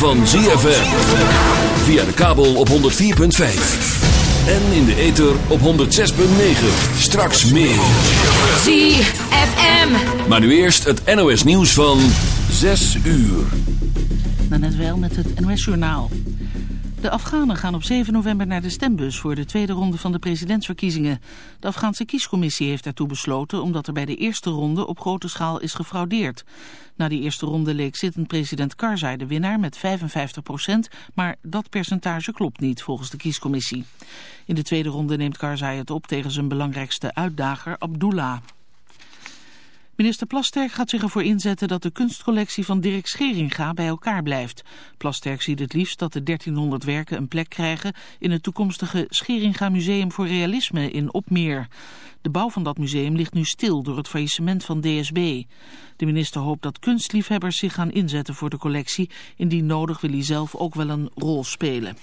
van ZFM. Via de kabel op 104.5. En in de ether op 106.9. Straks meer. ZFM. Maar nu eerst het NOS nieuws van 6 uur. net wel met het NOS-journaal. De Afghanen gaan op 7 november naar de stembus voor de tweede ronde van de presidentsverkiezingen. De Afghaanse kiescommissie heeft daartoe besloten omdat er bij de eerste ronde op grote schaal is gefraudeerd. Na die eerste ronde leek zittend president Karzai de winnaar met 55 procent, maar dat percentage klopt niet volgens de kiescommissie. In de tweede ronde neemt Karzai het op tegen zijn belangrijkste uitdager Abdullah. Minister Plasterk gaat zich ervoor inzetten dat de kunstcollectie van Dirk Scheringa bij elkaar blijft. Plasterk ziet het liefst dat de 1300 werken een plek krijgen in het toekomstige Scheringa Museum voor Realisme in Opmeer. De bouw van dat museum ligt nu stil door het faillissement van DSB. De minister hoopt dat kunstliefhebbers zich gaan inzetten voor de collectie. Indien nodig wil hij zelf ook wel een rol spelen.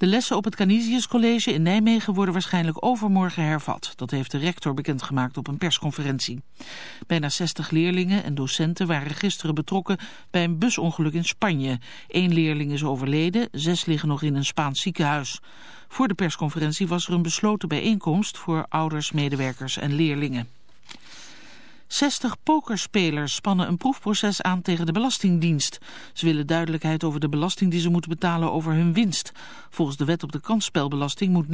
De lessen op het Canisius College in Nijmegen worden waarschijnlijk overmorgen hervat. Dat heeft de rector bekendgemaakt op een persconferentie. Bijna 60 leerlingen en docenten waren gisteren betrokken bij een busongeluk in Spanje. Eén leerling is overleden, zes liggen nog in een Spaans ziekenhuis. Voor de persconferentie was er een besloten bijeenkomst voor ouders, medewerkers en leerlingen. 60 pokerspelers spannen een proefproces aan tegen de Belastingdienst. Ze willen duidelijkheid over de belasting die ze moeten betalen over hun winst. Volgens de wet op de kansspelbelasting moet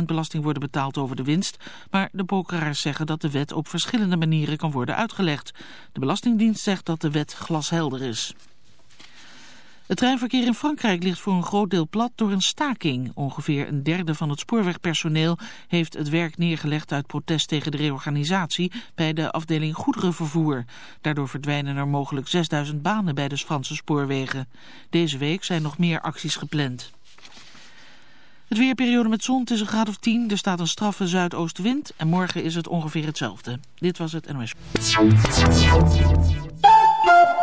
29% belasting worden betaald over de winst. Maar de pokeraars zeggen dat de wet op verschillende manieren kan worden uitgelegd. De Belastingdienst zegt dat de wet glashelder is. Het treinverkeer in Frankrijk ligt voor een groot deel plat door een staking. Ongeveer een derde van het spoorwegpersoneel heeft het werk neergelegd uit protest tegen de reorganisatie bij de afdeling goederenvervoer. Daardoor verdwijnen er mogelijk 6000 banen bij de Franse spoorwegen. Deze week zijn nog meer acties gepland. Het weerperiode met zon, een graad of 10. Er staat een straffe zuidoostenwind en morgen is het ongeveer hetzelfde. Dit was het NOS.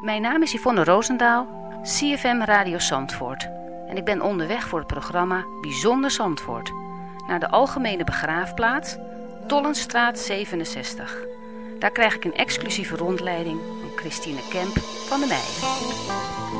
Mijn naam is Yvonne Roosendaal, CFM Radio Zandvoort. En ik ben onderweg voor het programma Bijzonder Zandvoort. Naar de Algemene Begraafplaats, Tollenstraat 67. Daar krijg ik een exclusieve rondleiding van Christine Kemp van de Meijen.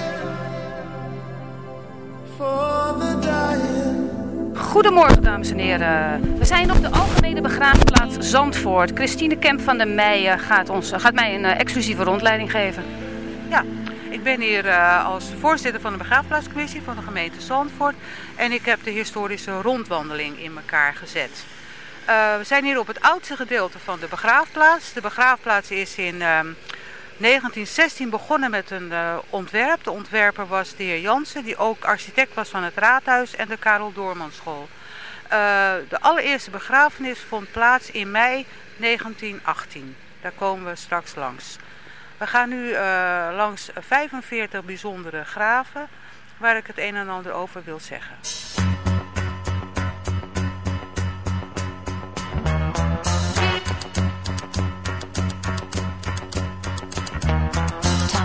Goedemorgen, dames en heren. We zijn op de Algemene Begraafplaats Zandvoort. Christine Kemp van der Meijen gaat, ons, gaat mij een eh, exclusieve rondleiding geven. Ja, ik ben hier eh, als voorzitter van de begraafplaatscommissie van de gemeente Zandvoort. En ik heb de historische rondwandeling in elkaar gezet. Eh, we zijn hier op het oudste gedeelte van de begraafplaats. De begraafplaats is in ehm, 1916 begonnen met een eh, ontwerp. De ontwerper was de heer Jansen, die ook architect was van het raadhuis en de Karel Doormanschool. Eh, de allereerste begrafenis vond plaats in mei 1918. Daar komen we straks langs. We gaan nu eh, langs 45 bijzondere graven waar ik het een en ander over wil zeggen.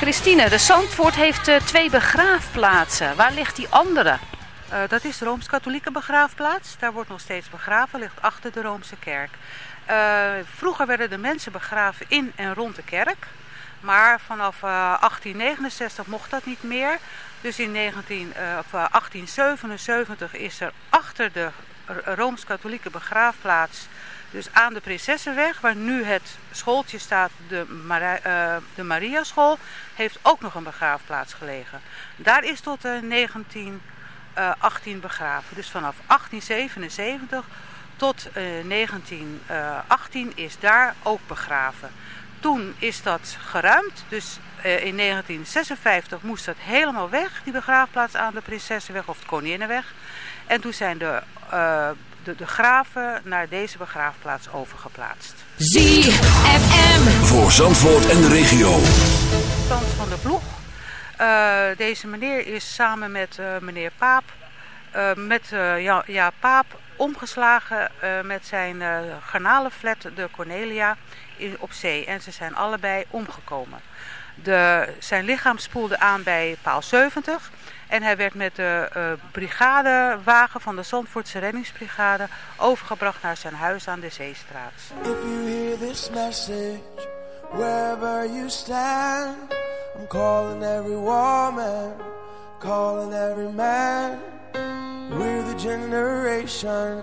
Christine, de Zandvoort heeft eh, twee begraafplaatsen. Waar ligt die andere? Eh, dat is de Rooms-Katholieke begraafplaats. Daar wordt nog steeds begraven, ligt achter de Roomse kerk. Eh, vroeger werden de mensen begraven in en rond de kerk. Maar vanaf eh, 1869 mocht dat niet meer. Dus in 19, eh, of, eh, 1877 is er achter de Rooms-Katholieke begraafplaats, dus aan de Prinsessenweg, waar nu het schooltje staat, de, Mari eh, de Mariaschool, heeft ook nog een begraafplaats gelegen. Daar is tot eh, 1918 begraven. Dus vanaf 1877 tot eh, 1918 is daar ook begraven. Toen is dat geruimd, dus eh, in 1956 moest dat helemaal weg, die begraafplaats aan de Prinsessenweg of de Koninginnenweg. En toen zijn de, eh, de, de graven naar deze begraafplaats overgeplaatst. ZFM. Voor Zandvoort en de regio. Frans van der Ploeg. Eh, deze meneer is samen met eh, meneer Paap, eh, met eh, ja, ja, Paap, omgeslagen eh, met zijn eh garnalenflat, de Cornelia, in, op zee. En ze zijn allebei omgekomen. De, zijn lichaam spoelde aan bij paal 70 en hij werd met de eh, brigadewagen van de Zandvoortse reddingsbrigade overgebracht naar zijn huis aan de Zeestraat. If you hear this message, wherever you stand, I'm calling every woman, calling every man. We're the generation.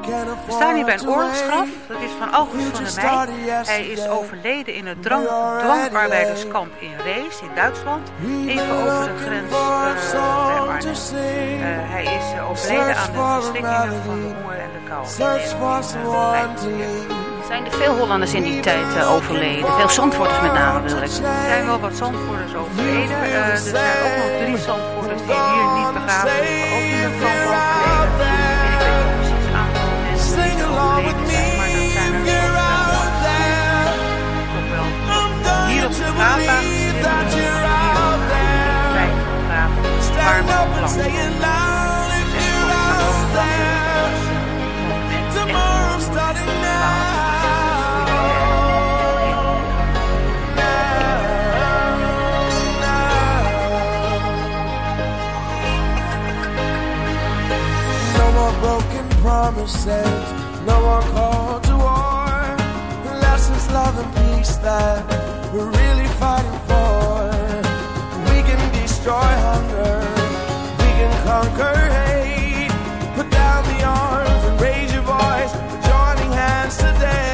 We staan hier bij een oorlogsgraf. Dat is van August van der Meij. Hij is overleden in het drang, dwangarbeiderskamp in Rees in Duitsland. Even over de grens eh, bij Arnhem. Eh, hij is eh, overleden aan de verstikkingen van de honger en de kou. in Search for someone to 1945. lead. Zijn er veel Hollanders in die tijd overleden? Veel Zandvoorters met name, wil ik. Er zijn wel wat Zandvoerders overleden. Eh, er zijn ook nog drie Zandvoerders die hier niet begraven maar ook in de kamp die er overleden zijn, maar dat zijn er toch wel, toch wel hier op de begraafplaats zitten hier vijf begraven, waar we ook lang Tomorrow starting No more broken promises, no one called to war. Lessons, love, and peace that we're really fighting for. We can destroy hunger, we can conquer hate. Put down the arms and raise your voice. Joining hands today.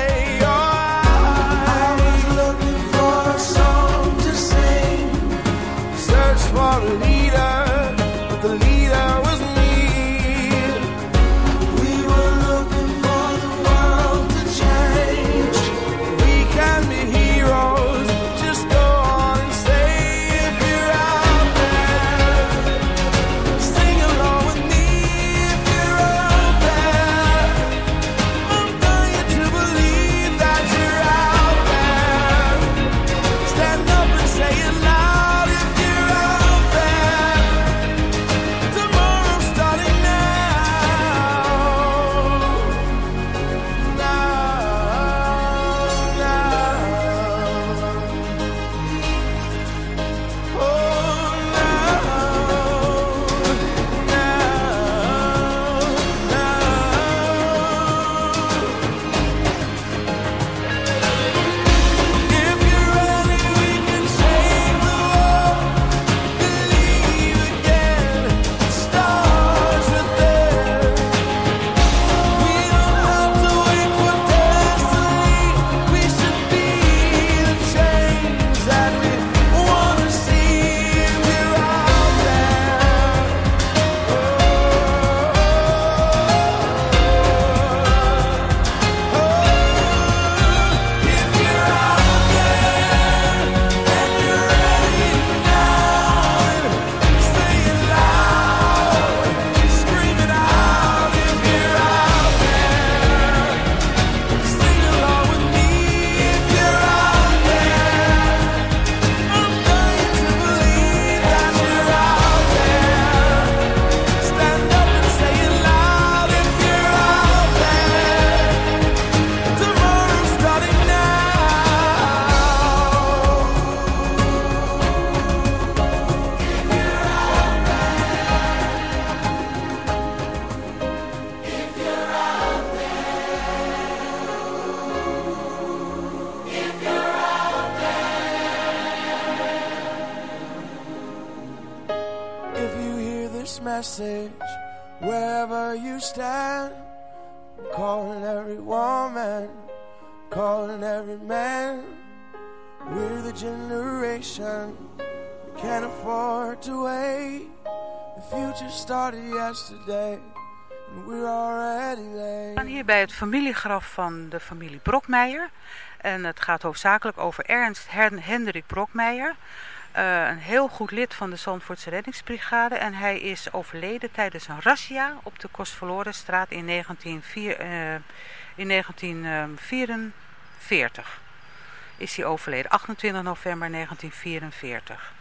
We staan hier bij het familiegraf van de familie Brokmeijer. En het gaat hoofdzakelijk over Ernst Hen- Hendrik Brokmeijer. Eh, een heel goed lid van de Zandvoortse reddingsbrigade. En hij is overleden tijdens een razzia op de Kostverlorenstraat in, 1904, eh, in 1944. Is hij overleden, 28 november 1944.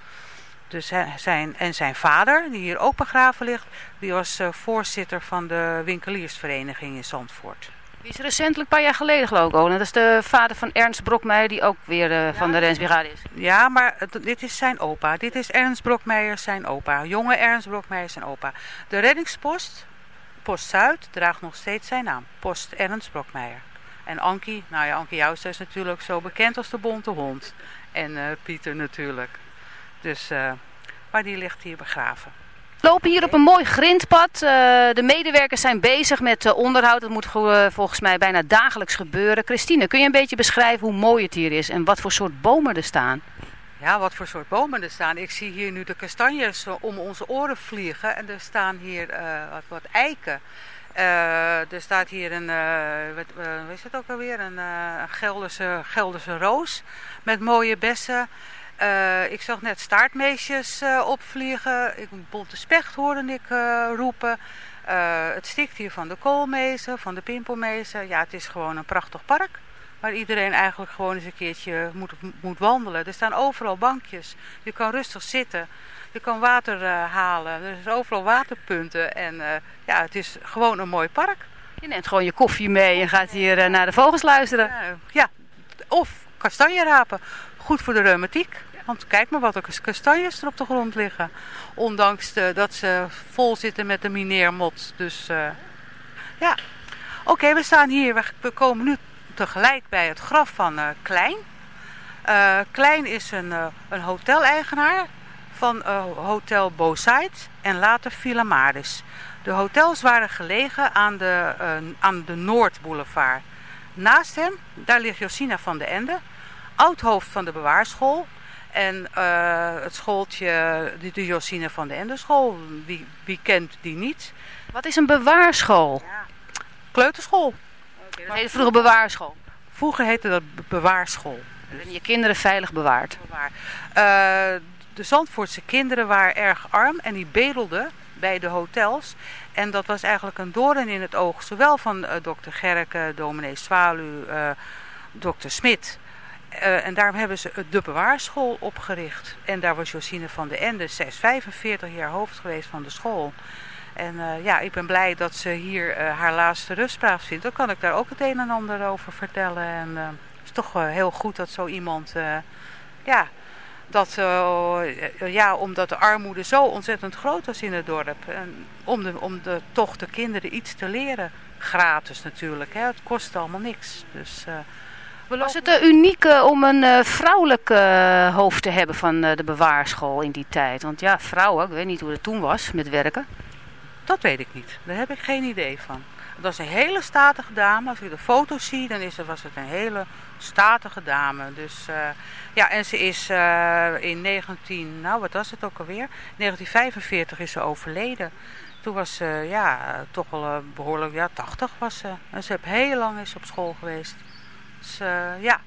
Dus zijn, en zijn vader, die hier ook begraven ligt, die was eh, voorzitter van de winkeliersvereniging in Zandvoort. Die is recentelijk een paar jaar geleden geloof ik ook. Dat is de vader van Ernst Brokmeijer die ook weer eh, van de Rensbrigade is. Ja, maar het- dit is zijn opa. Dit is Ernst Brokmeijer, zijn opa. Jonge Ernst Brokmeijer, zijn opa. De reddingspost, Post Zuid, draagt nog steeds zijn naam. Post Ernst Brokmeijer. En Ankie, nou ja, Ankie Jouster is natuurlijk zo bekend als de bonte hond. En eh, Pieter natuurlijk. Dus, eh, maar die ligt hier begraven. We lopen hier op een mooi grindpad. Eh, de medewerkers zijn bezig met eh, onderhoud. Dat moet ge- volgens mij bijna dagelijks gebeuren. Christine, kun je een beetje beschrijven hoe mooi het hier is en wat voor soort bomen er staan? Ja, wat voor soort bomen er staan. Ik zie hier nu de kastanjes om onze oren vliegen. En er staan hier wat, wat eiken. Er staat hier een, wat, hoe is het ook alweer? Een Gelderse, Gelderse roos met mooie bessen. Eh, ik zag net staartmeesjes eh, opvliegen. Ik, bonte specht hoorde ik eh, roepen. Het stikt hier van de koolmezen, van de pimpelmezen. Ja, het is gewoon een prachtig park. Waar iedereen eigenlijk gewoon eens een keertje moet, moet wandelen. Er staan overal bankjes. Je kan rustig zitten. Je kan water halen. Er zijn overal waterpunten. En ja, het is gewoon een mooi park. Je neemt gewoon je koffie mee en gaat hier naar de vogels luisteren. Ja, ja, of kastanje rapen. Goed voor de reumatiek. Want kijk maar wat er kastanjes er op de grond liggen. Ondanks de- dat ze vol zitten met de mineermot. Dus eh, ja. Oké, we staan hier. We- komen nu tegelijk bij het graf van eh, Klein. Eh, Klein is een, een hoteleigenaar van Hotel Bosait en later Villa Maris. De hotels waren gelegen aan de, aan de Noordboulevard. Naast hem, daar ligt Josina van de Ende, oud-hoofd van de bewaarschool. En eh, het schooltje, de, Josina van de Ende school, wie, wie kent die niet? Wat is een bewaarschool? Kleuterschool. Dat heette vroeger bewaarschool. Vroeger heette dat be- bewaarschool. En je kinderen veilig bewaard. Waar. Eh, de Zandvoortse kinderen waren erg arm en die bedelden bij de hotels. En dat was eigenlijk een doorn in het oog, zowel van eh, dokter Gerke, dominee Zwalu, eh dokter Smit. Eh, en daarom hebben ze de bewaarschool opgericht. En daar was Josine van de Ende, zij is 45 jaar hoofd geweest van de school. En eh, ja, ik ben blij dat ze hier eh, haar laatste rustplaats vindt. Dan kan ik daar ook het een en ander over vertellen. En het is toch heel goed dat zo iemand, ja, dat, ja, omdat de armoede zo ontzettend groot was in het dorp. En om, de, om de, toch de kinderen iets te leren. Gratis natuurlijk, hè. het kost allemaal niks. Dus, eh, Was het uh, uniek eh, om een eh, vrouwelijk eh, hoofd te hebben van eh, de bewaarschool in die tijd? Want ja, vrouwen, ik weet niet hoe het toen was met werken. Dat weet ik niet. Daar heb ik geen idee van. Dat is een hele statige dame. Als je de foto's ziet, dan is het, was het een hele statige dame. Dus eh, ja, en ze is eh, in 19, nou wat was het ook alweer? 1945 is ze overleden. Toen was ze ja, toch wel eh, behoorlijk, ja 80 was ze. En ze heeft heel lang is op school geweest. Dus eh, ja,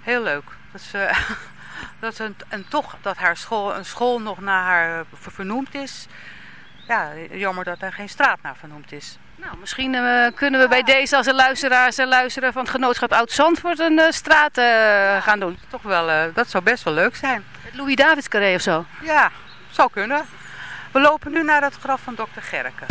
heel leuk. Dat ze, dat ze, en toch dat haar school, een school nog naar haar eh, ver- vernoemd is. Ja, jammer dat er geen straat naar vernoemd is. Nou, misschien eh, kunnen we bij deze als een luisteraars en luisteren van het genootschap Oud-Zandvoort een straat gaan doen. Toch wel, dat zou best wel leuk zijn. Het Louis Davids carré of zo. Ja, zou kunnen. We lopen nu naar het graf van dokter Gerke.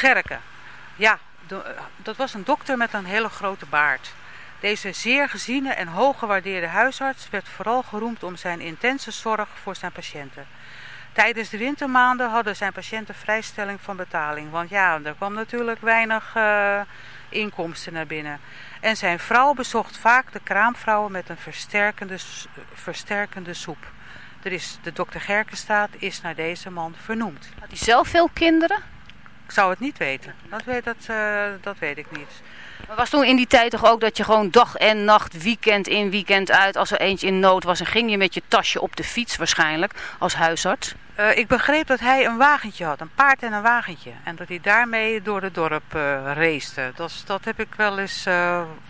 Dokter Gerke. Ja, eh, dat was een dokter met een hele grote baard. Deze zeer geziene en hoog gewaardeerde huisarts werd vooral geroemd om zijn intense zorg voor zijn patiënten. Tijdens de wintermaanden hadden zijn patiënten vrijstelling van betaling, want ja, er kwam natuurlijk weinig eh, inkomsten naar binnen. En zijn vrouw bezocht vaak de kraamvrouwen met een versterkende, versterkende soep. Er is, de dokter Gerkenstaat is naar deze man vernoemd. Had hij zelf veel kinderen? Ik zou het niet weten. Dat weet, dat, eh, dat weet ik niet. Maar was toen in die tijd toch ook dat je gewoon dag en nacht, weekend in, weekend uit, als er eentje in nood was, en ging je met je tasje op de fiets waarschijnlijk, als huisarts? Eh, ik begreep dat hij een wagentje had, een paard en een wagentje. En dat hij daarmee door het dorp eh race. Dat, dat heb ik wel eens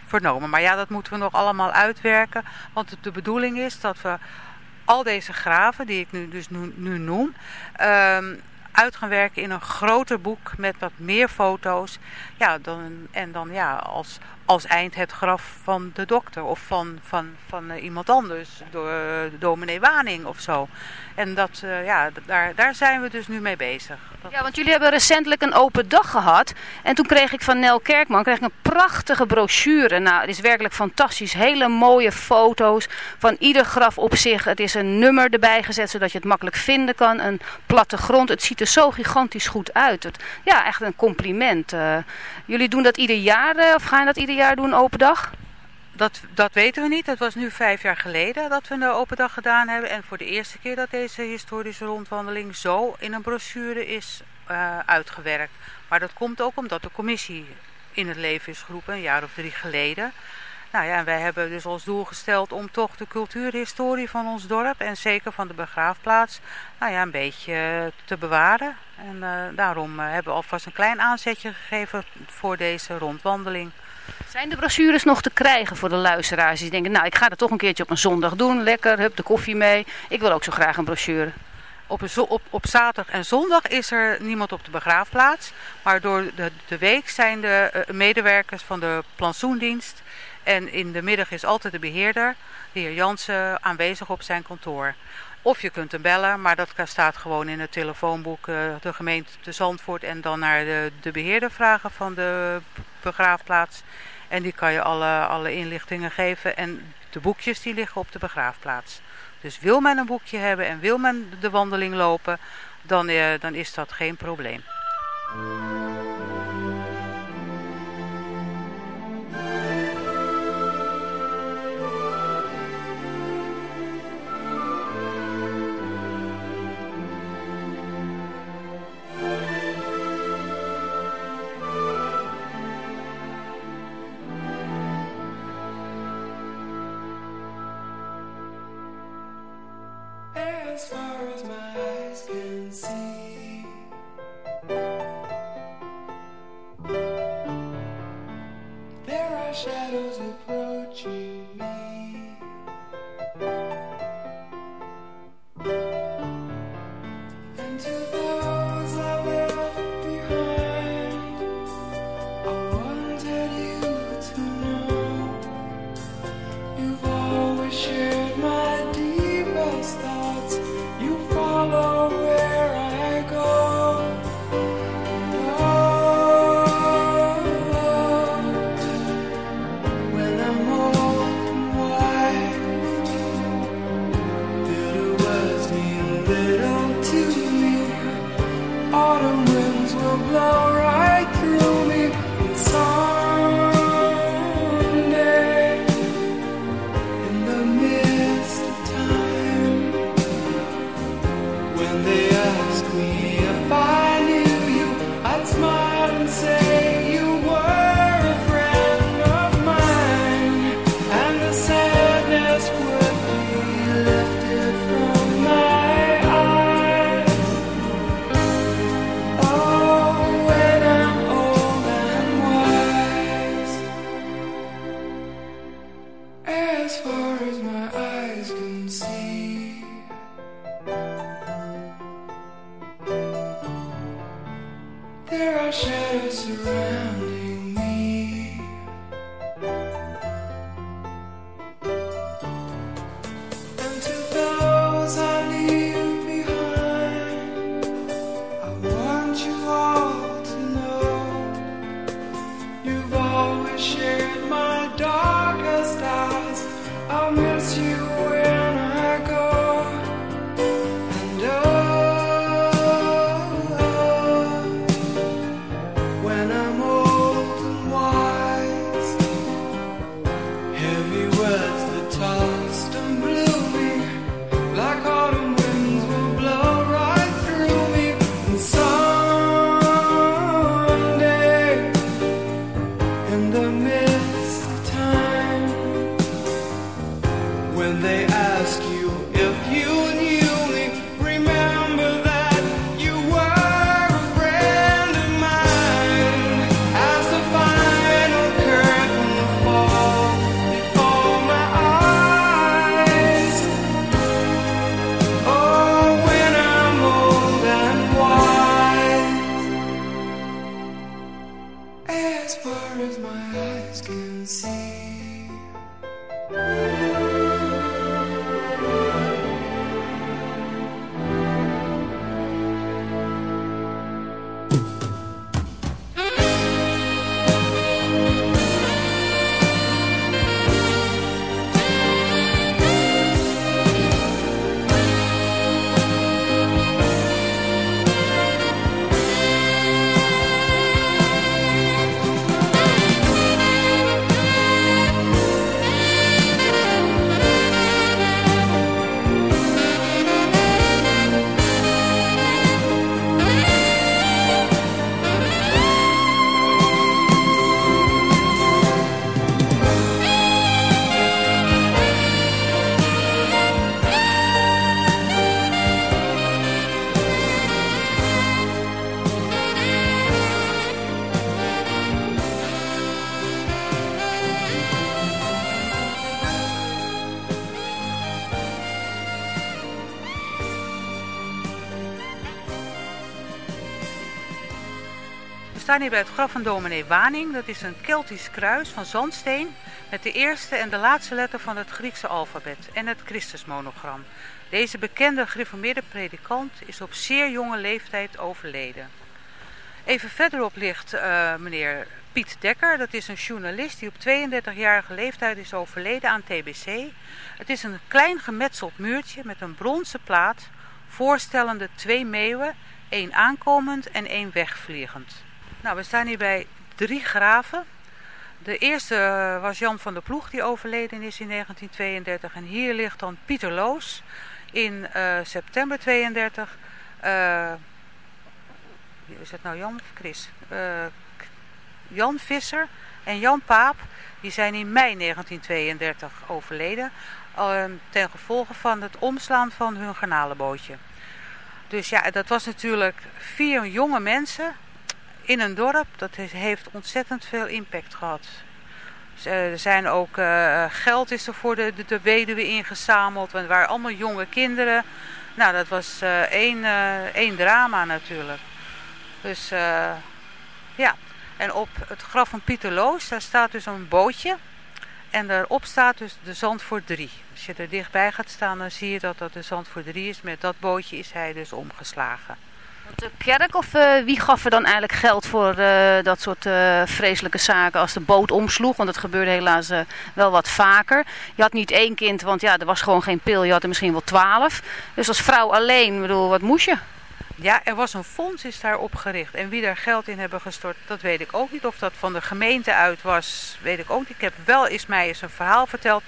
vernomen. Maar ja, dat moeten we nog allemaal uitwerken. Want de bedoeling is dat we al deze graven, die ik nu, dus nu, nu noem, ehm, uit gaan werken in een groter boek met wat meer foto's. Ja, dan, en dan ja, als, als eind het graf van de dokter of van, van, van eh, iemand anders, door uh, dominee Waning of zo. En dat, uh, ja, daar, daar zijn we dus nu mee bezig. Ja, want jullie hebben recentelijk een open dag gehad. En toen kreeg ik van Nel Kerkman kreeg ik een prachtige brochure. Nou, het is werkelijk fantastisch. Hele mooie foto's van ieder graf op zich. Het is een nummer erbij gezet, zodat je het makkelijk vinden kan. Een plattegrond. Het ziet er zo gigantisch goed uit. Het, ja, echt een compliment. Jullie doen dat ieder jaar, of gaan dat ieder jaar doen, open dag? Dat, dat weten we niet. Het was nu vijf jaar geleden dat we een open dag gedaan hebben. En voor de eerste keer dat deze historische rondwandeling zo in een brochure is uh, uitgewerkt. Maar dat komt ook omdat de commissie in het leven is geroepen, een jaar of drie geleden. Nou ja, en wij hebben dus als doel gesteld om toch de cultuurhistorie van ons dorp en zeker van de begraafplaats, nou ja, een beetje te bewaren. En uh, daarom uh, hebben we alvast een klein aanzetje gegeven voor deze rondwandeling. Zijn de brochures nog te krijgen voor de luisteraars die denken, nou ik ga dat toch een keertje op een zondag doen, lekker, hup de koffie mee. Ik wil ook zo graag een brochure. Op, op, op zaterdag en zondag is er niemand op de begraafplaats. Maar door de, de week zijn de uh, medewerkers van de plantsoendienst. En in de middag is altijd de beheerder, de heer Jansen, aanwezig op zijn kantoor. Of je kunt hem bellen, maar dat staat gewoon in het telefoonboek uh, de gemeente de Zandvoort. En dan naar de, de beheerder vragen van de begraafplaats. En die kan je alle, alle inlichtingen geven. En de boekjes die liggen op de begraafplaats. Dus wil men een boekje hebben en wil men de wandeling lopen, dan, uh, dan is dat geen probleem. See. There are shadows approaching staan hier bij het graf van dominee Waning. Dat is een Keltisch kruis van zandsteen met de eerste en de laatste letter van het Griekse alfabet en het Christusmonogram. Deze bekende gereformeerde predikant is op zeer jonge leeftijd overleden. Even verderop ligt uh, meneer Piet Dekker. Dat is een journalist die op 32-jarige leeftijd is overleden aan TBC. Het is een klein gemetseld muurtje met een bronzen plaat voorstellende twee meeuwen, één aankomend en één wegvliegend. Nou, we staan hier bij drie graven. De eerste eh, was Jan van der Ploeg, die overleden is in 1932. En hier ligt dan Pieter Loos in uh, september 32. Uh, is het nou Jan Chris? Jan Visser en Jan Paap, die zijn in mei 1932 overleden. Uh, ten gevolge van het omslaan van hun garnalenbootje. Dus ja, dat was natuurlijk vier jonge mensen in een dorp, dat heeft ontzettend veel impact gehad. Er zijn ook uh, geld is er voor de, de, weduwe ingezameld. Want het waren allemaal jonge kinderen. Nou, dat was uh, één, één drama natuurlijk. Dus ja. En op het graf van Pieter Loos, daar staat dus een bootje. En daarop staat dus de Zandvoort 3. Als je er dichtbij gaat staan, dan zie je dat dat de Zandvoort 3 is. Met dat bootje is hij dus omgeslagen. De kerk of uh, wie gaf er dan eigenlijk geld voor uh, dat soort vreselijke zaken als de boot omsloeg? Want dat gebeurde helaas wel wat vaker. Je had niet één kind, want ja, er was gewoon geen pil. Je had er misschien wel twaalf. Dus als vrouw alleen, bedoel, wat moest je? Ja, er was een fonds is daar opgericht. En wie daar geld in hebben gestort, dat weet ik ook niet. Of dat van de gemeente uit was, weet ik ook niet. Ik heb wel eens mij eens een verhaal verteld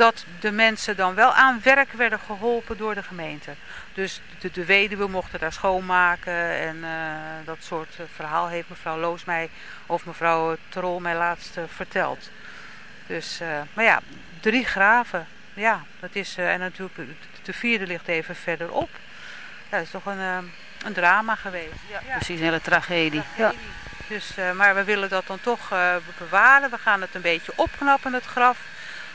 dat de mensen dan wel aan werk werden geholpen door de gemeente. Dus de, de weduwe mochten daar schoonmaken en uh, dat soort uh, verhaal heeft mevrouw Loos mij of mevrouw Trol mij laatst uh, verteld. Dus, maar ja, drie graven, ja, dat is, en natuurlijk de vierde ligt even verderop. Ja, dat is toch een, een drama geweest. Ja, ja. Precies, een hele tragedie. tragedie. Ja. Dus, maar we willen dat dan toch bewaren. We gaan het een beetje opknappen, het graf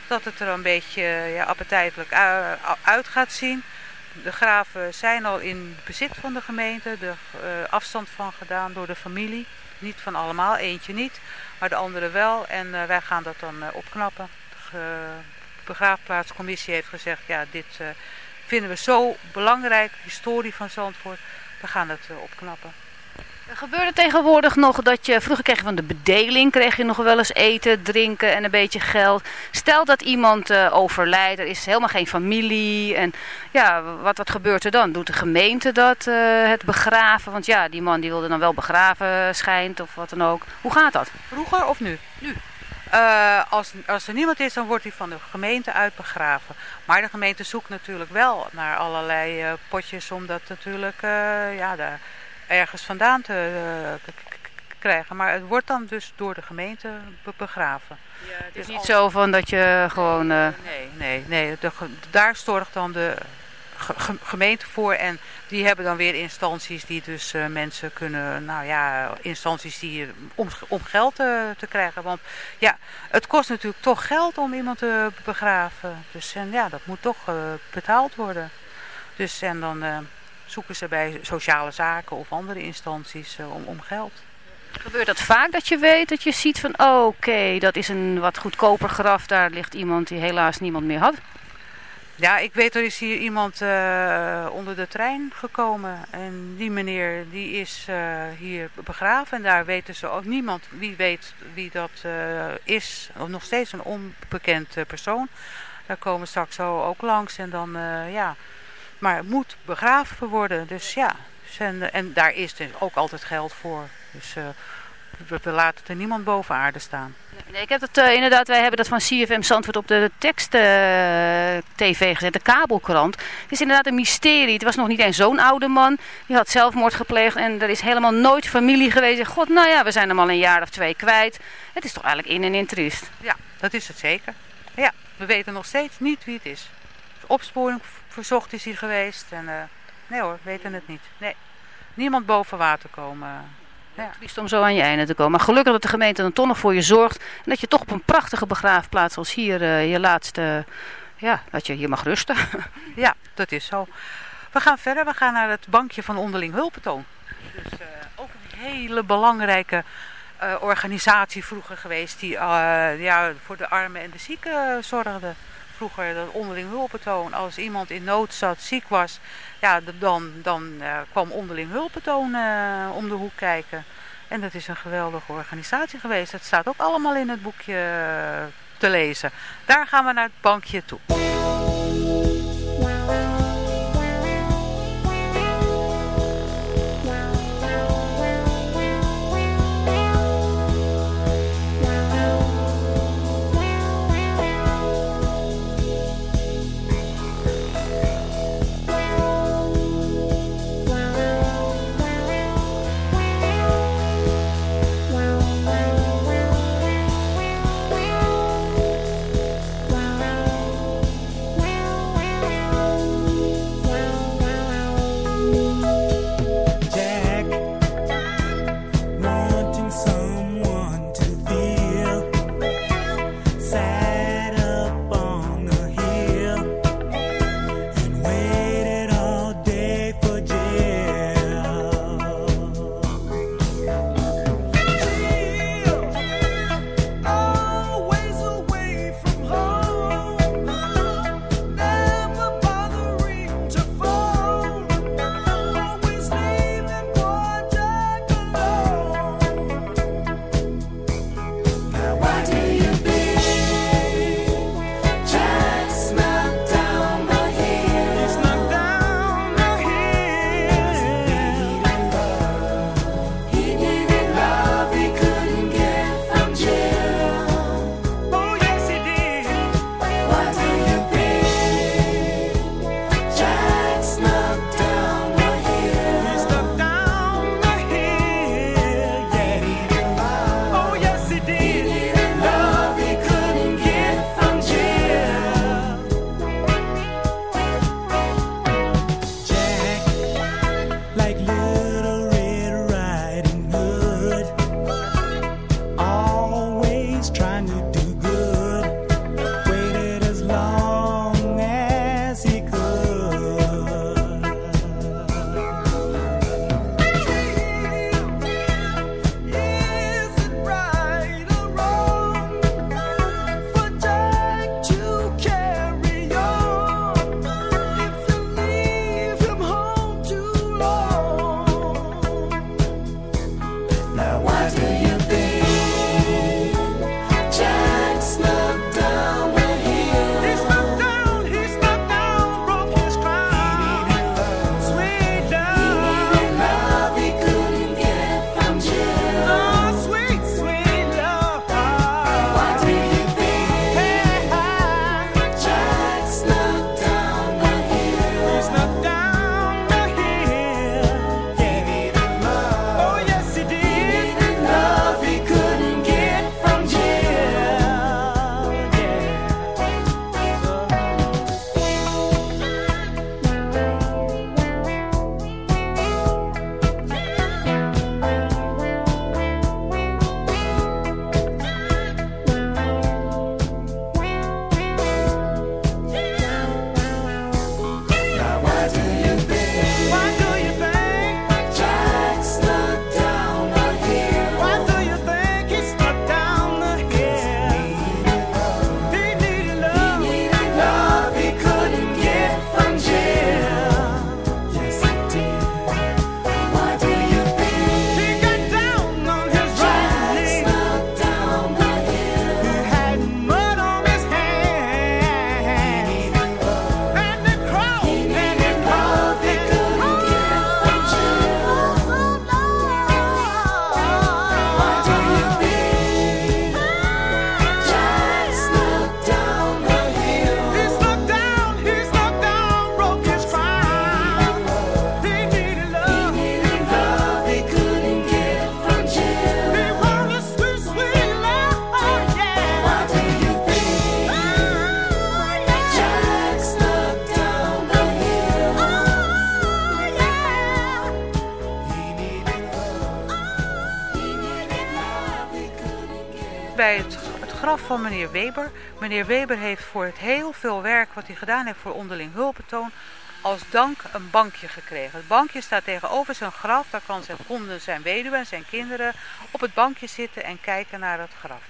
dat het er een beetje ja, appetijtelijk uit gaat zien. De graven zijn al in bezit van de gemeente, er uh, afstand van gedaan door de familie. Niet van allemaal, eentje niet, maar de andere wel. En uh, wij gaan dat dan uh, opknappen. De begraafplaatscommissie heeft gezegd, ja dit vinden we zo belangrijk, historie van Zandvoort. We gaan het opknappen. Gebeurde tegenwoordig nog dat je, vroeger kreeg je van de bedeling, kreeg je nog wel eens eten, drinken en een beetje geld. Stel dat iemand uh, overlijdt, er is helemaal geen familie en ja, wat, wat gebeurt er dan? Doet de gemeente dat, uh, het begraven? Want ja, die man die wilde dan wel begraven schijnt of wat dan ook. Hoe gaat dat? Vroeger of nu? Nu. Als, als er niemand is, dan wordt hij van de gemeente uit begraven. Maar de gemeente zoekt natuurlijk wel naar allerlei potjes om dat natuurlijk, ja, daar ergens vandaan te uh, krijgen. Maar het wordt dan dus door de gemeente be begraven. Ja, het is dus niet als... zo van dat je gewoon... Uh... Nee, nee, nee. De, daar zorgt dan de ge gemeente voor. En die hebben dan weer instanties die dus uh, mensen kunnen... Nou ja, instanties die om, om geld te krijgen. Want ja, het kost natuurlijk toch geld om iemand te begraven. Dus en ja, dat moet toch betaald worden. Dus en dan zoeken ze bij sociale zaken of andere instanties uh, om, om geld. Gebeurt dat vaak dat je weet, dat je ziet van oh, oké, okay, dat is een wat goedkoper graf, daar ligt iemand die helaas niemand meer had? Ja, ik weet er is hier iemand uh, onder de trein gekomen en die meneer die is uh, hier begraven en daar weten ze ook niemand wie weet wie dat is, of nog steeds een onbekend persoon. Daar komen straks zo ook langs en dan ja maar het moet begraven worden. Dus ja, en, en daar is dus ook altijd geld voor. Dus uh, we, we, laten er niemand boven aarde staan. Nee, ik heb het uh, inderdaad, wij hebben dat van CFM Zandvoort op de tekst uh, tv gezet, de kabelkrant. Het is inderdaad een mysterie. Het was nog niet eens zo'n oude man. Die had zelfmoord gepleegd en er is helemaal nooit familie geweest. God, nou ja, we zijn hem al een jaar of twee kwijt. Het is toch eigenlijk in en in triest. Ja, dat is het zeker. Ja, we weten nog steeds niet wie het is. Opsporing verzocht is hij geweest. En, uh, nee hoor, weten het niet. Nee, niemand boven water komen. Ja. Triest om zo aan je einde te komen. Maar gelukkig dat de gemeente dan toch nog voor je zorgt. En dat je toch op een prachtige begraafplaats als hier uh, je laatste... Ja, dat je hier mag rusten. ja, dat is zo. We gaan verder. We gaan naar het bankje van onderling hulpentoon. Dus uh, ook een hele belangrijke uh, organisatie vroeger geweest. Die ja, voor de armen en de zieken zorgde vroeger dat onderling hulpentoon. Als iemand in nood zat, ziek was, ja, dan, dan uh, kwam onderling hulpentoon uh, om de hoek kijken. En dat is een geweldige organisatie geweest. Dat staat ook allemaal in het boekje uh, te lezen. Daar gaan we naar het bankje toe. Meneer Weber. Meneer Weber heeft voor het heel veel werk wat hij gedaan heeft voor onderling hulpbetoon als dank een bankje gekregen. Het bankje staat tegenover zijn graf. Daar kan zijn, konden zijn weduwe en zijn kinderen op het bankje zitten en kijken naar het graf.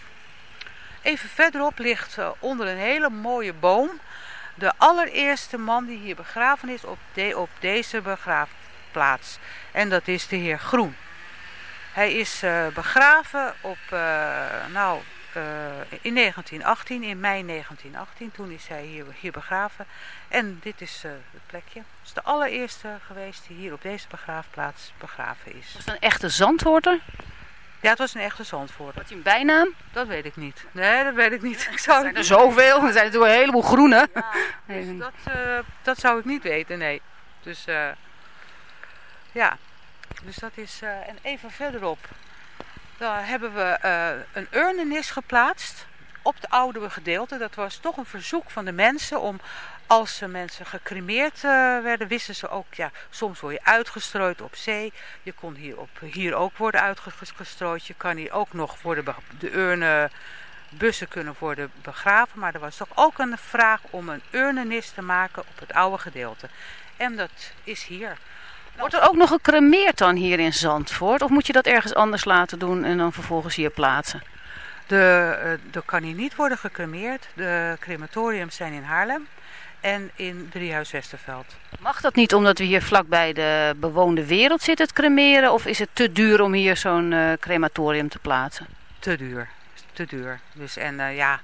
Even verderop ligt uh, onder een hele mooie boom de allereerste man die hier begraven is op, de, op deze begraafplaats. En dat is de heer Groen. Hij is uh, begraven op, uh, nou, in 1918, in mei 1918. Toen is hij hier, hier begraven. En dit is het plekje. Het is de allereerste geweest die hier op deze begraafplaats begraven is. Was het een echte zandwoorder? Ja, het was een echte zandvoorder. Had hij een bijnaam? Dat weet ik niet. Nee, dat weet ik niet. Ik zou er zijn er zoveel. Er zijn natuurlijk een heleboel groene. Ja, dus dat, uh, dat zou ik niet weten, nee. Dus uh, ja, dus dat is... Uh, en even verderop, daar hebben we een urnenis geplaatst op het oude gedeelte. Dat was toch een verzoek van de mensen om als mensen gecremeerd uh, werden, wisten ze ook, ja, soms word je uitgestrooid op zee. Je kon hier, op, hier ook worden uitgestrooid. Je kan hier ook nog worden, de urnen, bussen kunnen worden begraven. Maar er was toch ook een vraag om een urnenis te maken op het oude gedeelte. En dat is hier. Wordt er ook nog gecremeerd dan hier in Zandvoort? Of moet je dat ergens anders laten doen en dan vervolgens hier plaatsen? De, uh, er kan hier niet worden gecremeerd. De crematoriums zijn in Haarlem en in Driehuis Westerveld. Mag dat niet omdat we hier vlakbij de bewoonde wereld zitten, het cremeren? Of is het te duur om hier zo'n uh, crematorium te plaatsen? Te duur, te duur. Dus en uh, ja,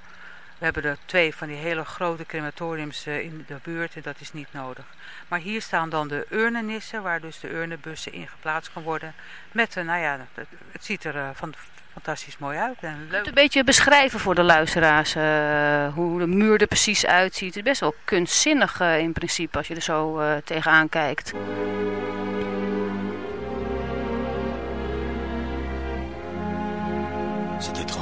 we hebben er twee van die hele grote crematoriums uh, in de buurt en dat is niet nodig. Maar hier staan dan de urnenissen, waar dus de urnenbussen in geplaatst kan worden. Met, nou ja, het, ziet er van, fantastisch mooi uit. En leuk. een beetje beschrijven voor de luisteraars uh, hoe de muur er precies uitziet. Het is best wel kunstzinnig uh, in principe als je er zo uh, tegenaan kijkt. C'est étrange.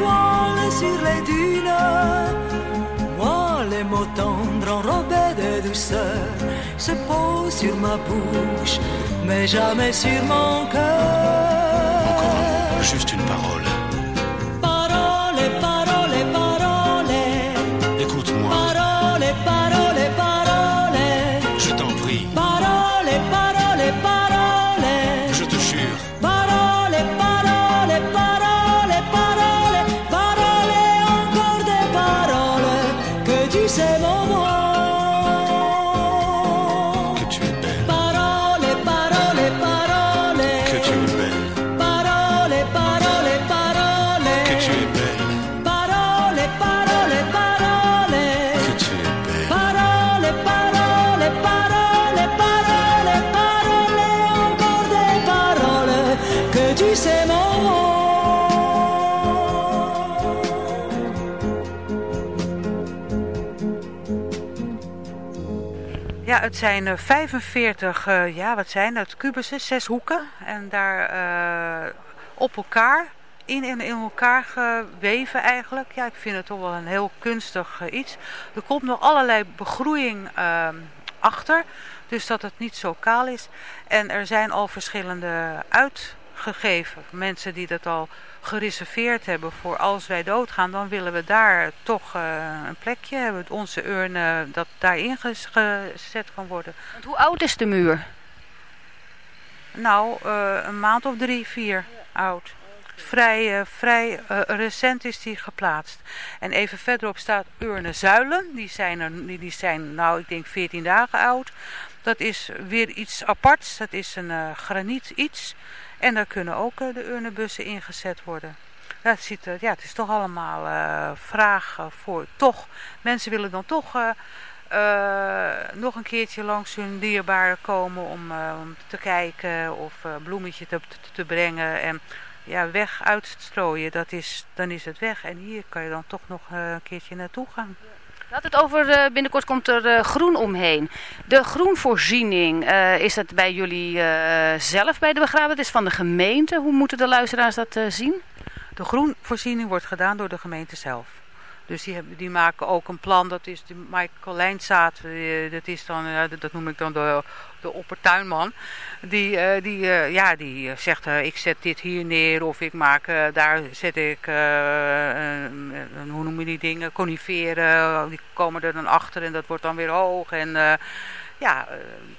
Les dunes. Moi, les mots tendres enrobés de douceur se posent sur ma bouche, mais jamais sur mon cœur. Encore juste une. Parole, Ja, het zijn eh, 45, eh, ja wat zijn het, kubussen, zes hoeken. En daar eh, op elkaar, in en in elkaar geweven eigenlijk. Ja, ik vind het toch wel een heel kunstig eh, iets. Er komt nog allerlei begroeiing ehm, achter, dus dat het niet zo kaal is. En er zijn al verschillende uitgegeven, mensen die dat al gereserveerd hebben voor als wij doodgaan, dan willen we daar toch eh, een plekje hebben. Onze urn eh, dat daarin gezet kan worden. Want hoe oud is de muur? Nou, eh, een maand of drie, vier oud. Vrij, vrij recent is die geplaatst. En even verderop staat urne zuilen. Die zijn, er, die, die zijn nou, ik denk 14 dagen oud. Dat is weer iets aparts. Dat is een graniet iets. En daar kunnen ook eh, de urnebussen ingezet worden. Ja, het, ziet ja, het is toch allemaal eh vraag eh, voor toch. Mensen willen dan toch nog een keertje langs hun dierbaren komen om, te kijken of bloemetje te, te, brengen. En ja, weg uitstrooien, dat is, dan is het weg. En hier kan je dan toch nog een keertje naartoe gaan. Laat het over, eh, binnenkort komt er eh, groen omheen. De groenvoorziening, eh, is dat bij jullie zelf bij de begraafplaats? Is van de gemeente. Hoe moeten de luisteraars dat zien? De groenvoorziening wordt gedaan door de gemeente zelf. Dus die, hebben, die maken ook een plan, dat is de Michael Lijnzaad, eh, dat is dan, eh, dat, noem ik dan de, de oppertuinman. Die, eh, die, ja, die zegt, ik zet dit hier neer of ik maak, daar zet ik, hoe noem je die dingen, coniferen, die komen er dan achter en dat wordt dan weer hoog. En ja,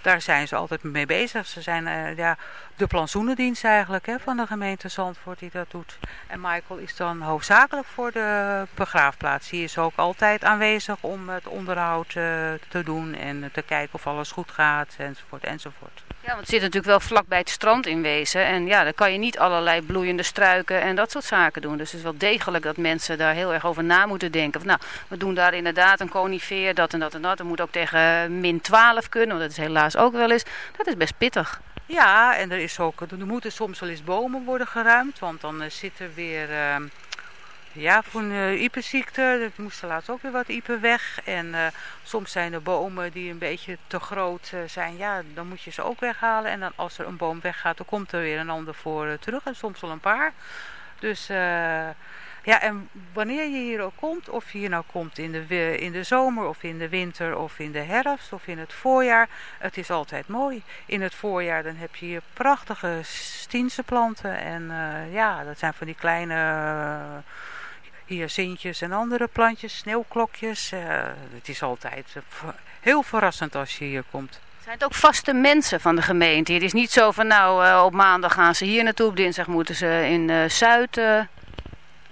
daar zijn ze altijd mee bezig. Ze zijn ja, de plantsoenendienst eigenlijk hè, van de gemeente Zandvoort die dat doet. En Michael is dan hoofdzakelijk voor de begraafplaats. Die is ook altijd aanwezig om het onderhoud eh, te doen en te kijken of alles goed gaat enzovoort enzovoort. Ja, want het zit natuurlijk wel vlak bij het strand in wezen. En ja, dan kan je niet allerlei bloeiende struiken en dat soort zaken doen. Dus het is wel degelijk dat mensen daar heel erg over na moeten denken. Van, nou, we doen daar inderdaad een conifeer, dat en dat en dat. Dat moet ook tegen min 12 kunnen, want dat is helaas ook wel eens. Dat is best pittig. Ja, en er, is ook, er moeten soms wel eens bomen worden geruimd, want dan eh, zit er weer... eh, ja, voor een uh, iepenziekte. Er moesten laatst ook weer wat iepen weg. En uh, soms zijn er bomen die een beetje te groot zijn. Ja, dan moet je ze ook weghalen. En dan als er een boom weggaat, dan komt er weer een ander voor terug. En soms wel een paar. Dus ja, en wanneer je hier ook komt, of je hier nou komt in de, in de zomer of in de winter of in de herfst of in het voorjaar, het is altijd mooi. In het voorjaar dan heb je hier prachtige stiense planten en uh, ja, dat zijn van die kleine uh, hyacintjes en andere plantjes, sneeuwklokjes. Uh, het is altijd heel verrassend als je hier komt. Zijn het ook vaste mensen van de gemeente? Het is niet zo van nou op maandag gaan ze hier naartoe, op dinsdag moeten ze in uh, Zuid...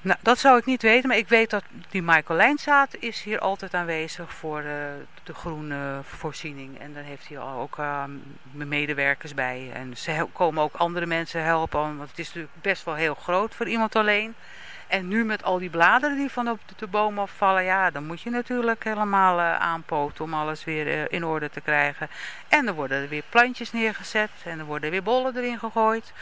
Nou, dat zou ik niet weten, maar ik weet dat die Michael Lijnzaad is hier altijd aanwezig voor uh, de groene voorziening. En dan heeft hij ook uh, medewerkers bij. En ze komen ook andere mensen helpen, want het is natuurlijk best wel heel groot voor iemand alleen. En nu met al die bladeren die van op de boom afvallen, ja, dan moet je natuurlijk helemaal uh, aanpoten om alles weer uh, in orde te krijgen. En er worden er weer plantjes neergezet en er worden weer bollen erin gegooid.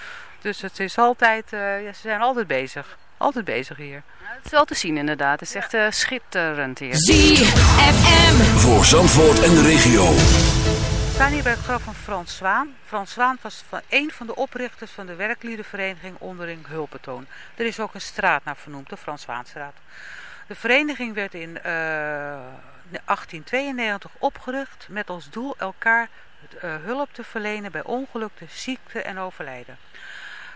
Dus het is altijd, ja, ze zijn altijd bezig. Altijd bezig hier. Nou, het is wel te zien inderdaad. Het is echt uh, schitterend hier. ZFM. Voor Zandvoort en de regio. We staan hier bij het graf van Frans Zwaan. Frans Zwaan was van een van de oprichters van de werkliedenvereniging Ondering Hulpetoon. Er is ook een straat naar vernoemd, de Frans Zwaanstraat. De vereniging werd in 1892 opgericht met als doel elkaar hulp te verlenen bij ongelukte, ziekte en overlijden.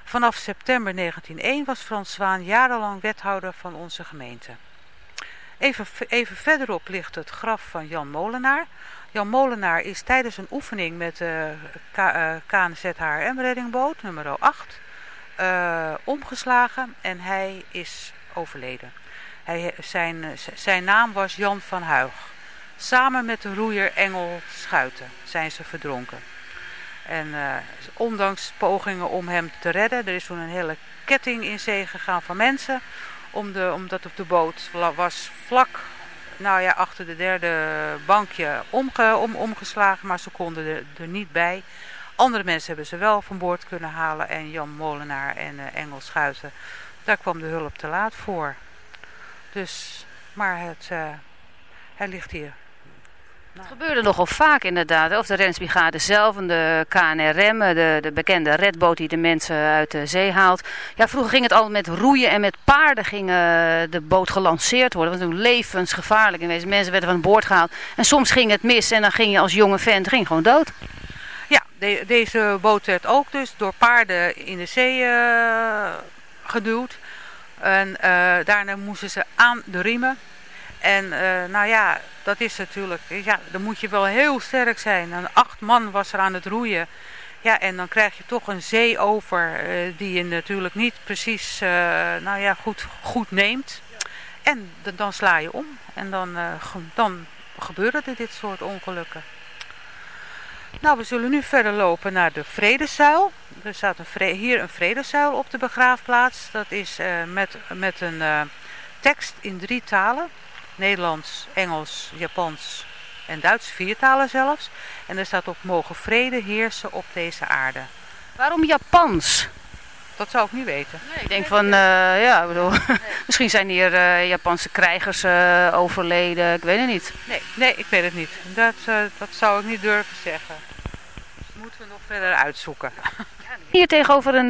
Vanaf september 1901 was Frans Zwaan jarenlang wethouder van onze gemeente. Even, even verderop ligt het graf van Jan Molenaar. Jan Molenaar is tijdens een oefening met de KNZHRM reddingboot nummer 8 uh, omgeslagen en hij is overleden. Hij, zijn, zijn naam was Jan van Huig. Samen met de roeier Engel Schuiten zijn ze verdronken. En uh, ondanks pogingen om hem te redden, er is toen een hele ketting in zee gegaan van mensen. Om de, omdat op de boot was vlak nou ja, achter de derde bankje om, omgeslagen, maar ze konden er, er, niet bij. Andere mensen hebben ze wel van boord kunnen halen en Jan Molenaar en uh, Engel Schuiten, daar kwam de hulp te laat voor. Dus, maar het, uh, hij ligt hier het gebeurde nogal vaak inderdaad. Of de Rensbrigade zelf en de KNRM, de, de bekende redboot die de mensen uit de zee haalt. Ja, vroeger ging het al met roeien en met paarden ging de boot gelanceerd worden. Dat was toen levensgevaarlijk in wezen. Mensen werden van boord gehaald. En soms ging het mis en dan ging je als jonge vent ging gewoon dood. Ja, de, deze boot werd ook dus door paarden in de zee uh, geduwd. En uh, daarna moesten ze aan de riemen. En uh, nou ja, dat is natuurlijk, ja, dan moet je wel heel sterk zijn. Een acht man was er aan het roeien. Ja, en dan krijg je toch een zee over uh, die je natuurlijk niet precies, uh, nou ja, goed, goed neemt. En dan sla je om. En dan, dan gebeuren er dit soort ongelukken. Nou, we zullen nu verder lopen naar de Vredezuil. Er staat een hier een Vredezuil op de begraafplaats. Dat is met, met een tekst in drie talen. Nederlands, Engels, Japans en Duits, vier talen zelfs. En er staat op mogen vrede heersen op deze aarde. Waarom Japans? Dat zou ik niet weten. Nee, ik denk van, uh, ja, bedoel, nee. misschien zijn hier uh, Japanse krijgers uh, overleden, ik weet het niet. Nee, nee ik weet het niet. Dat, dat zou ik niet durven zeggen. Dat moeten we nog verder uitzoeken. Hier tegenover een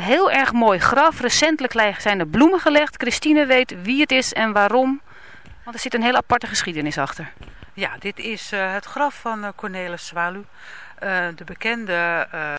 heel erg mooi graf. Recentelijk zijn er bloemen gelegd. Christine weet wie het is en waarom. Want er zit een hele aparte geschiedenis achter. Ja, dit is uh, het graf van uh, Cornelis Zwalu. Uh, de bekende